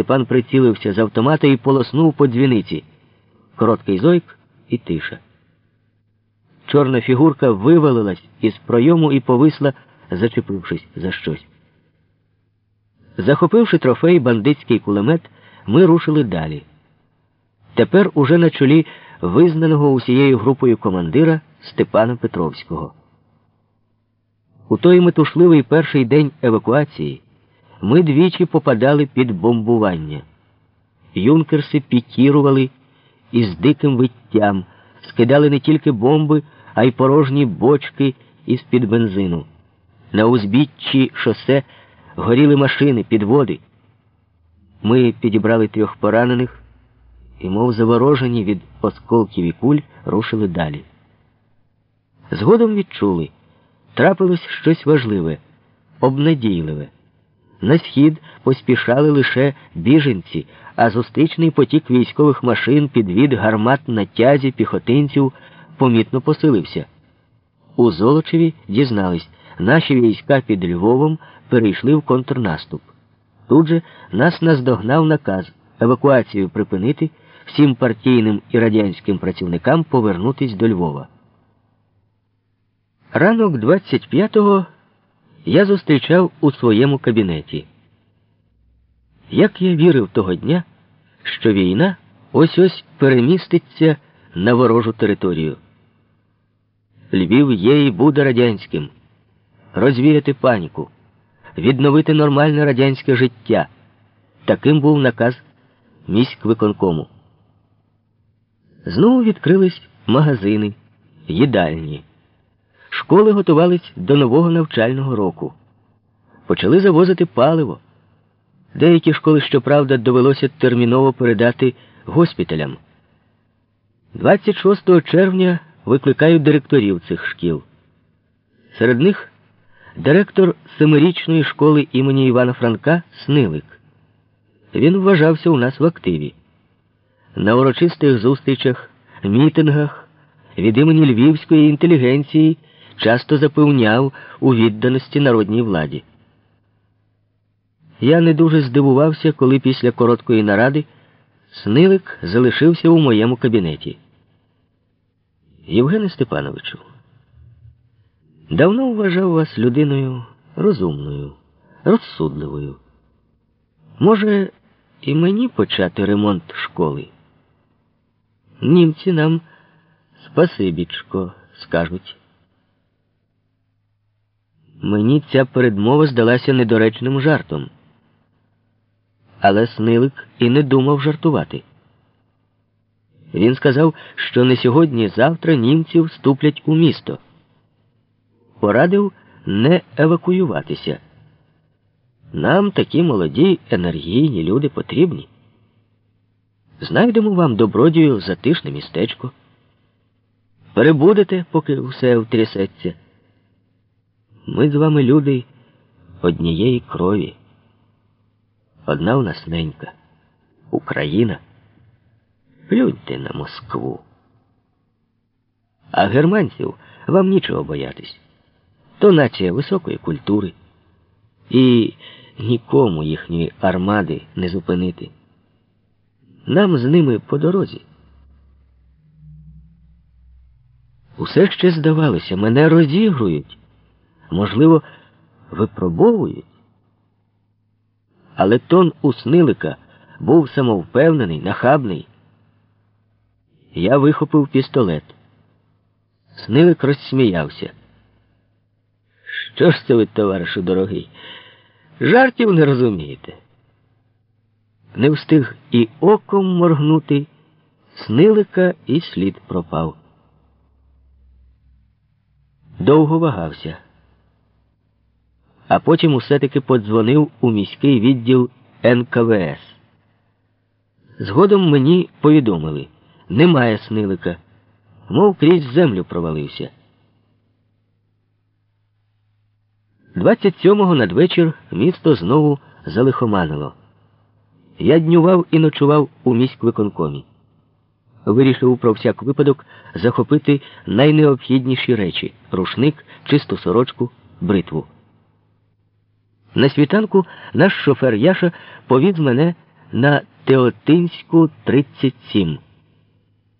Степан прицілився з автомата і полоснув по дзвіниці. Короткий зойк і тиша. Чорна фігурка вивалилась із пройому і повисла, зачепившись за щось. Захопивши трофей бандитський кулемет, ми рушили далі. Тепер уже на чолі визнаного усією групою командира Степана Петровського. У той метушливий перший день евакуації ми двічі попадали під бомбування. Юнкерси пікірували із диким виттям, скидали не тільки бомби, а й порожні бочки із під бензину. На узбіччі шосе горіли машини, підводи. Ми підібрали трьох поранених і, мов заворожені від осколків і куль, рушили далі. Згодом відчули, трапилось щось важливе, обнадійливе. На схід поспішали лише біженці, а зустрічний потік військових машин підвід гармат на тязі піхотинців помітно посилився. У Золочеві дізнались, наші війська під Львовом перейшли в контрнаступ. Тут же нас наздогнав наказ евакуацію припинити, всім партійним і радянським працівникам повернутись до Львова. Ранок 25-го я зустрічав у своєму кабінеті. Як я вірив того дня, що війна ось ось переміститься на ворожу територію. Львів є і буде радянським, розвіяти паніку, відновити нормальне радянське життя. Таким був наказ міськвиконкому. Знову відкрились магазини, їдальні. Школи готувались до нового навчального року. Почали завозити паливо. Деякі школи, щоправда, довелося терміново передати госпіталям. 26 червня викликають директорів цих шкіл. Серед них директор семирічної школи імені Івана Франка Снилик. Він вважався у нас в активі. На урочистих зустрічах, мітингах від імені львівської інтелігенції часто запевняв у відданості народній владі. Я не дуже здивувався, коли після короткої наради снилик залишився у моєму кабінеті. Євгене Степановичу, давно вважав вас людиною розумною, розсудливою. Може, і мені почати ремонт школи? Німці нам спасибічко скажуть. Мені ця передмова здалася недоречним жартом. Але снилик і не думав жартувати. Він сказав, що не сьогодні-завтра німці вступлять у місто. Порадив не евакуюватися. Нам такі молоді, енергійні люди потрібні. Знайдемо вам добродію затишне містечко. Перебудете, поки все втрясеться. Ми з вами люди однієї крові. Одна у нас ненька Україна. Плюньте на Москву. А германців вам нічого боятись. То нація високої культури. І нікому їхньої армади не зупинити. Нам з ними по дорозі. Усе ще здавалося, мене розігрують можливо, випробовують. Але тон у снилика був самовпевнений, нахабний. Я вихопив пістолет. Снилик розсміявся. Що ж це ви, товаришу дорогий? Жартів не розумієте. Не встиг і оком моргнути, снилика і слід пропав. Довго вагався а потім усе-таки подзвонив у міський відділ НКВС. Згодом мені повідомили немає снилика, мов крізь землю провалився. 27-го надвечір місто знову залихоманило. Я днював і ночував у міськвиконкомі. Вирішив про всяк випадок захопити найнеобхідніші речі рушник, чисту сорочку, бритву. На світанку наш шофер Яша повіз мене на Теотинську 37.